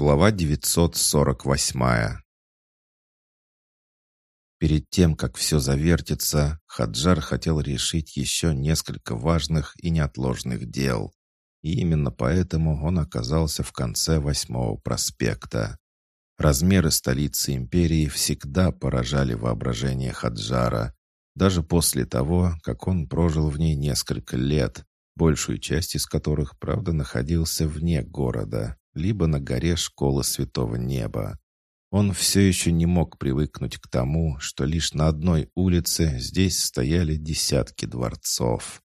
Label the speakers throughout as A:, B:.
A: Глава 948 Перед тем, как все завертится, Хаджар хотел решить еще несколько важных и неотложных дел. И именно поэтому он оказался в конце восьмого проспекта. Размеры столицы империи всегда поражали воображение Хаджара, даже после того, как он прожил в ней несколько лет, большую часть из которых, правда, находился вне города, либо на горе школы Святого Неба. Он все еще не мог привыкнуть к тому, что лишь на одной улице здесь стояли десятки дворцов.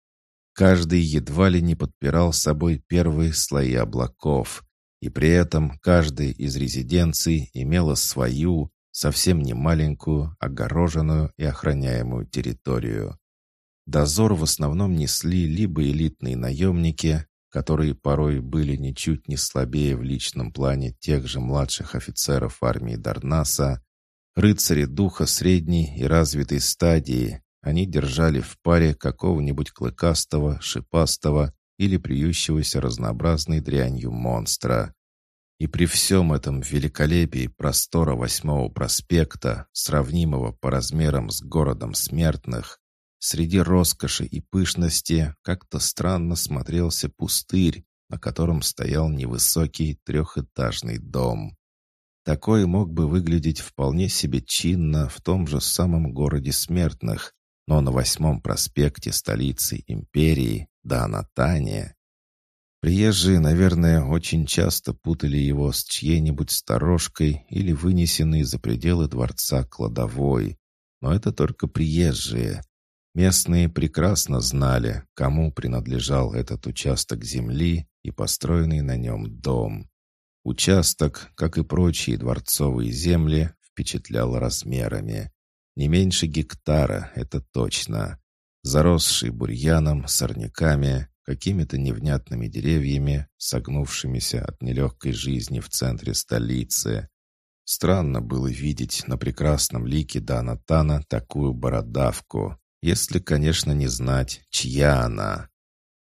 A: Каждый едва ли не подпирал собой первые слои облаков, и при этом каждая из резиденций имела свою, совсем не маленькую, огороженную и охраняемую территорию. Дозор в основном несли либо элитные наемники, которые порой были ничуть не слабее в личном плане тех же младших офицеров армии Дарнаса, рыцари духа средней и развитой стадии, они держали в паре какого-нибудь клыкастого, шипастого или плюющегося разнообразной дрянью монстра. И при всем этом великолепии простора восьмого проспекта, сравнимого по размерам с городом смертных, Среди роскоши и пышности как-то странно смотрелся пустырь, на котором стоял невысокий трехэтажный дом. Такой мог бы выглядеть вполне себе чинно в том же самом городе смертных, но на восьмом проспекте столицы империи, да. Приезжие, наверное, очень часто путали его с чьей-нибудь сторожкой или вынесенной за пределы дворца кладовой. Но это только приезжие. Местные прекрасно знали, кому принадлежал этот участок земли и построенный на нем дом. Участок, как и прочие дворцовые земли, впечатлял размерами. Не меньше гектара, это точно. Заросший бурьяном, сорняками, какими-то невнятными деревьями, согнувшимися от нелегкой жизни в центре столицы. Странно было видеть на прекрасном лике Данатана такую бородавку, если, конечно, не знать, чья она.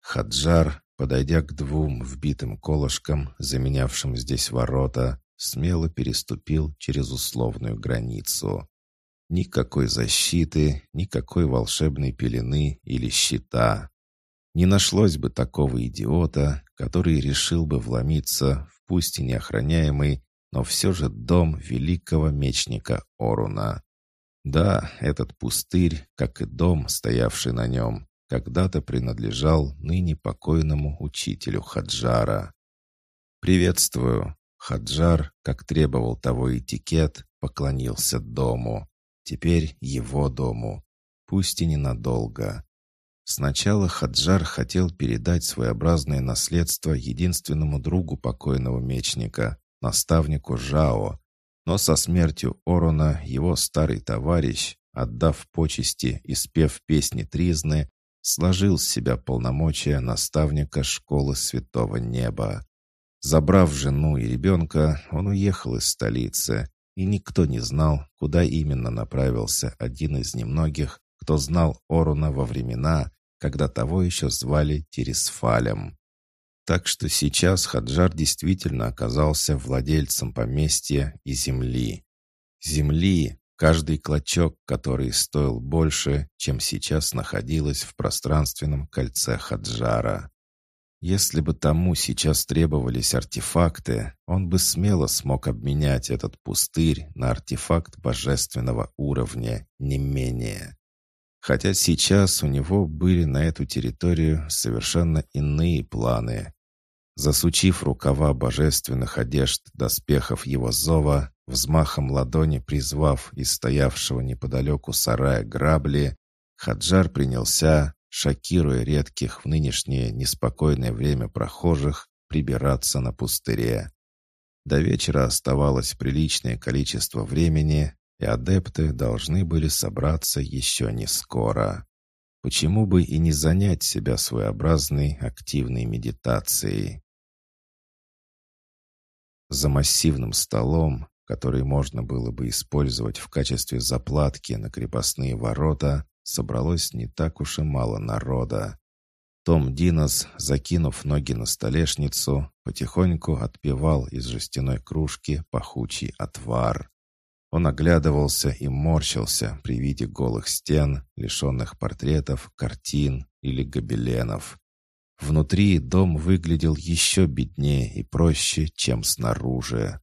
A: Хаджар, подойдя к двум вбитым колышкам, заменявшим здесь ворота, смело переступил через условную границу. Никакой защиты, никакой волшебной пелены или щита. Не нашлось бы такого идиота, который решил бы вломиться в пусть и неохраняемый, но все же дом великого мечника Оруна. Да, этот пустырь, как и дом, стоявший на нем, когда-то принадлежал ныне покойному учителю Хаджара. «Приветствую!» Хаджар, как требовал того этикет, поклонился дому. Теперь его дому. Пусть и ненадолго. Сначала Хаджар хотел передать своеобразное наследство единственному другу покойного мечника, наставнику Жао, но со смертью Орона его старый товарищ, отдав почести и спев песни Тризны, сложил с себя полномочия наставника школы Святого Неба. Забрав жену и ребенка, он уехал из столицы, и никто не знал, куда именно направился один из немногих, кто знал Оруна во времена, когда того еще звали Тересфалем. Так что сейчас Хаджар действительно оказался владельцем поместья и земли. Земли, каждый клочок, который стоил больше, чем сейчас находилось в пространственном кольце Хаджара. Если бы тому сейчас требовались артефакты, он бы смело смог обменять этот пустырь на артефакт божественного уровня, не менее. Хотя сейчас у него были на эту территорию совершенно иные планы. Засучив рукава божественных одежд доспехов его зова, взмахом ладони призвав из стоявшего неподалеку сарая грабли, Хаджар принялся, шокируя редких в нынешнее неспокойное время прохожих, прибираться на пустыре. До вечера оставалось приличное количество времени, и адепты должны были собраться еще не скоро. Почему бы и не занять себя своеобразной активной медитацией? За массивным столом, который можно было бы использовать в качестве заплатки на крепостные ворота, собралось не так уж и мало народа. Том Динос, закинув ноги на столешницу, потихоньку отпивал из жестяной кружки пахучий отвар. Он оглядывался и морщился при виде голых стен, лишенных портретов, картин или гобеленов. Внутри дом выглядел еще беднее и проще, чем снаружи.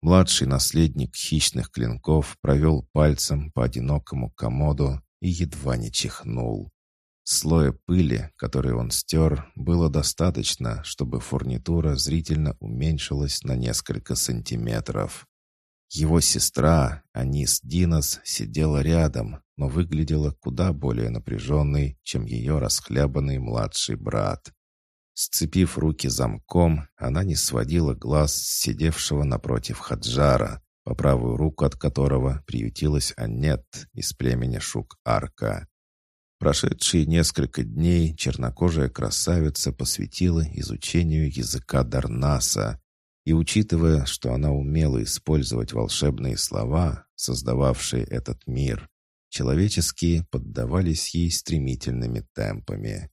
A: Младший наследник хищных клинков провел пальцем по одинокому комоду и едва не чихнул. Слоя пыли, который он стер, было достаточно, чтобы фурнитура зрительно уменьшилась на несколько сантиметров. Его сестра, Анис Динос, сидела рядом, но выглядела куда более напряженной, чем ее расхлябанный младший брат. Сцепив руки замком, она не сводила глаз с сидевшего напротив Хаджара, по правую руку от которого приютилась Аннет из племени Шук-Арка. Прошедшие несколько дней чернокожая красавица посвятила изучению языка Дарнаса, и учитывая, что она умела использовать волшебные слова, создававшие этот мир, человеческие поддавались ей стремительными темпами.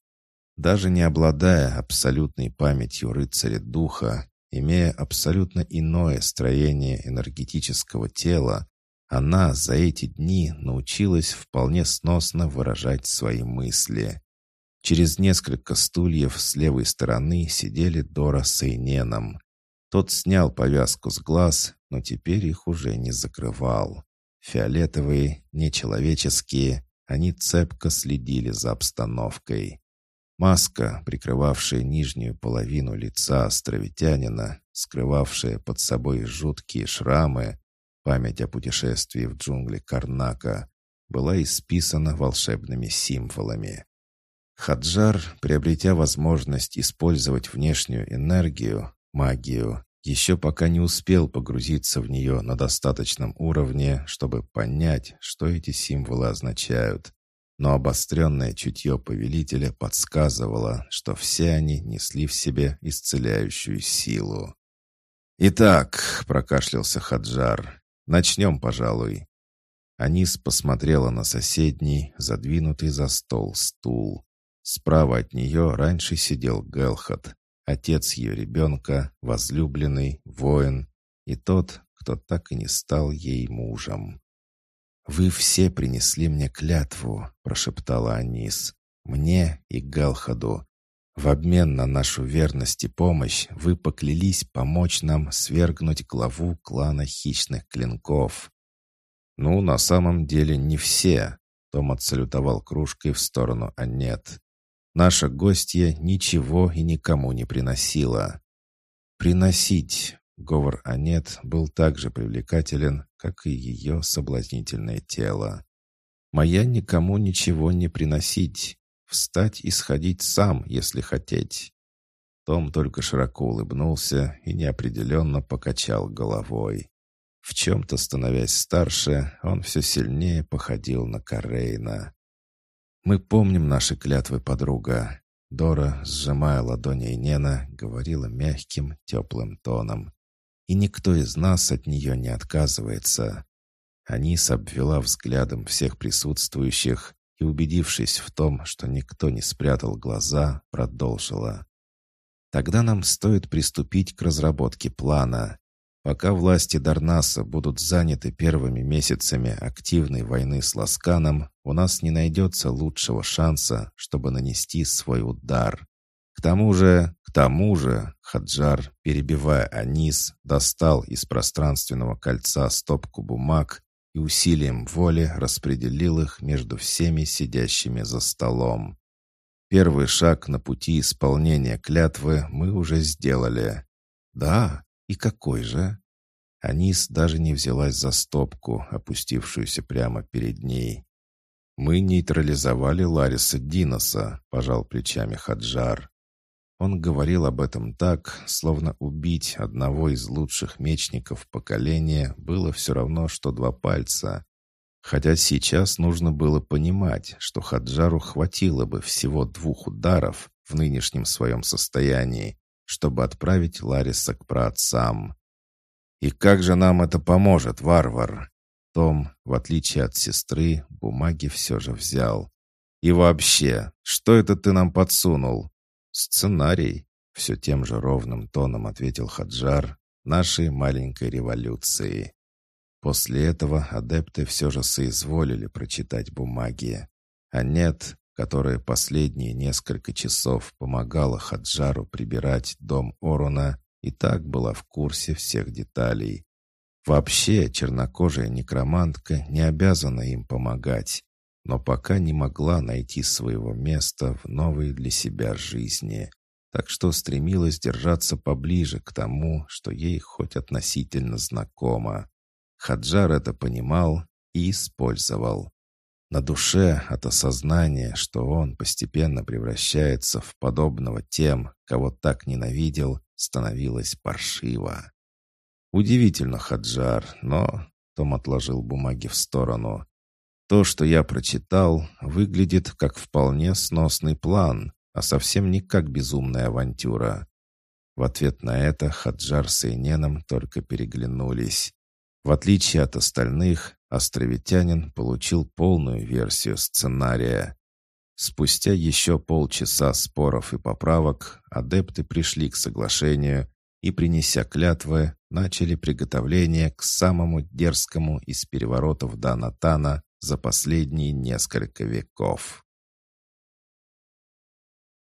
A: Даже не обладая абсолютной памятью рыцаря духа, имея абсолютно иное строение энергетического тела, она за эти дни научилась вполне сносно выражать свои мысли. Через несколько стульев с левой стороны сидели Дора с Эйненом. Тот снял повязку с глаз, но теперь их уже не закрывал. Фиолетовые, нечеловеческие, они цепко следили за обстановкой. Маска, прикрывавшая нижнюю половину лица островитянина, скрывавшая под собой жуткие шрамы, память о путешествии в джунгли Карнака, была исписана волшебными символами. Хаджар, приобретя возможность использовать внешнюю энергию, магию, еще пока не успел погрузиться в нее на достаточном уровне, чтобы понять, что эти символы означают. Но обостренное чутье повелителя подсказывало, что все они несли в себе исцеляющую силу. «Итак», — прокашлялся Хаджар, — «начнем, пожалуй». Анис посмотрела на соседний, задвинутый за стол стул. Справа от нее раньше сидел Гелхат, отец ее ребенка, возлюбленный, воин и тот, кто так и не стал ей мужем. «Вы все принесли мне клятву», — прошептала Анис, — «мне и Галхаду. В обмен на нашу верность и помощь вы поклялись помочь нам свергнуть главу клана хищных клинков». «Ну, на самом деле не все», — Том отсалютовал кружкой в сторону Аннет. Наша гостья ничего и никому не приносила. «Приносить!» — говор Анет был так же привлекателен, как и ее соблазнительное тело. «Моя никому ничего не приносить. Встать и сходить сам, если хотеть». Том только широко улыбнулся и неопределенно покачал головой. В чем-то, становясь старше, он все сильнее походил на Карейна. «Мы помним наши клятвы, подруга». Дора, сжимая ладони Нена, говорила мягким, теплым тоном. «И никто из нас от нее не отказывается». Анис обвела взглядом всех присутствующих и, убедившись в том, что никто не спрятал глаза, продолжила. «Тогда нам стоит приступить к разработке плана. Пока власти Дарнаса будут заняты первыми месяцами активной войны с Ласканом, у нас не найдется лучшего шанса, чтобы нанести свой удар. К тому же, к тому же, Хаджар, перебивая Анис, достал из пространственного кольца стопку бумаг и усилием воли распределил их между всеми сидящими за столом. Первый шаг на пути исполнения клятвы мы уже сделали. Да, и какой же? Анис даже не взялась за стопку, опустившуюся прямо перед ней. «Мы нейтрализовали Лариса Диноса», — пожал плечами Хаджар. Он говорил об этом так, словно убить одного из лучших мечников поколения было все равно, что два пальца. Хотя сейчас нужно было понимать, что Хаджару хватило бы всего двух ударов в нынешнем своем состоянии, чтобы отправить Лариса к праотцам. «И как же нам это поможет, варвар?» Том, в отличие от сестры, бумаги все же взял. И вообще, что это ты нам подсунул?» «Сценарий», — все тем же ровным тоном ответил Хаджар, «нашей маленькой революции». После этого адепты все же соизволили прочитать бумаги. А нет, которая последние несколько часов помогала Хаджару прибирать дом Оруна, и так была в курсе всех деталей. Вообще, чернокожая некромантка не обязана им помогать, но пока не могла найти своего места в новой для себя жизни, так что стремилась держаться поближе к тому, что ей хоть относительно знакомо. Хаджар это понимал и использовал. На душе от осознания, что он постепенно превращается в подобного тем, кого так ненавидел, становилось паршиво. Удивительно, Хаджар, но... Том отложил бумаги в сторону. То, что я прочитал, выглядит как вполне сносный план, а совсем не как безумная авантюра. В ответ на это Хаджар с Эйненом только переглянулись. В отличие от остальных, островитянин получил полную версию сценария. Спустя еще полчаса споров и поправок адепты пришли к соглашению и, принеся клятвы, начали приготовление к самому дерзкому из переворотов Данатана за последние несколько веков.